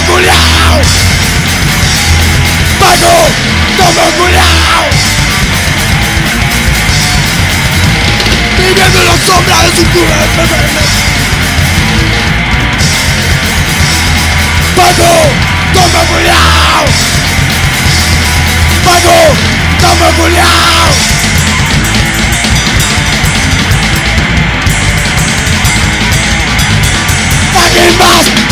toma Pago, do cuidado Viviendo en sombras de su cuerpo Pago, do cuidado Pago, do cuidado Fucking boss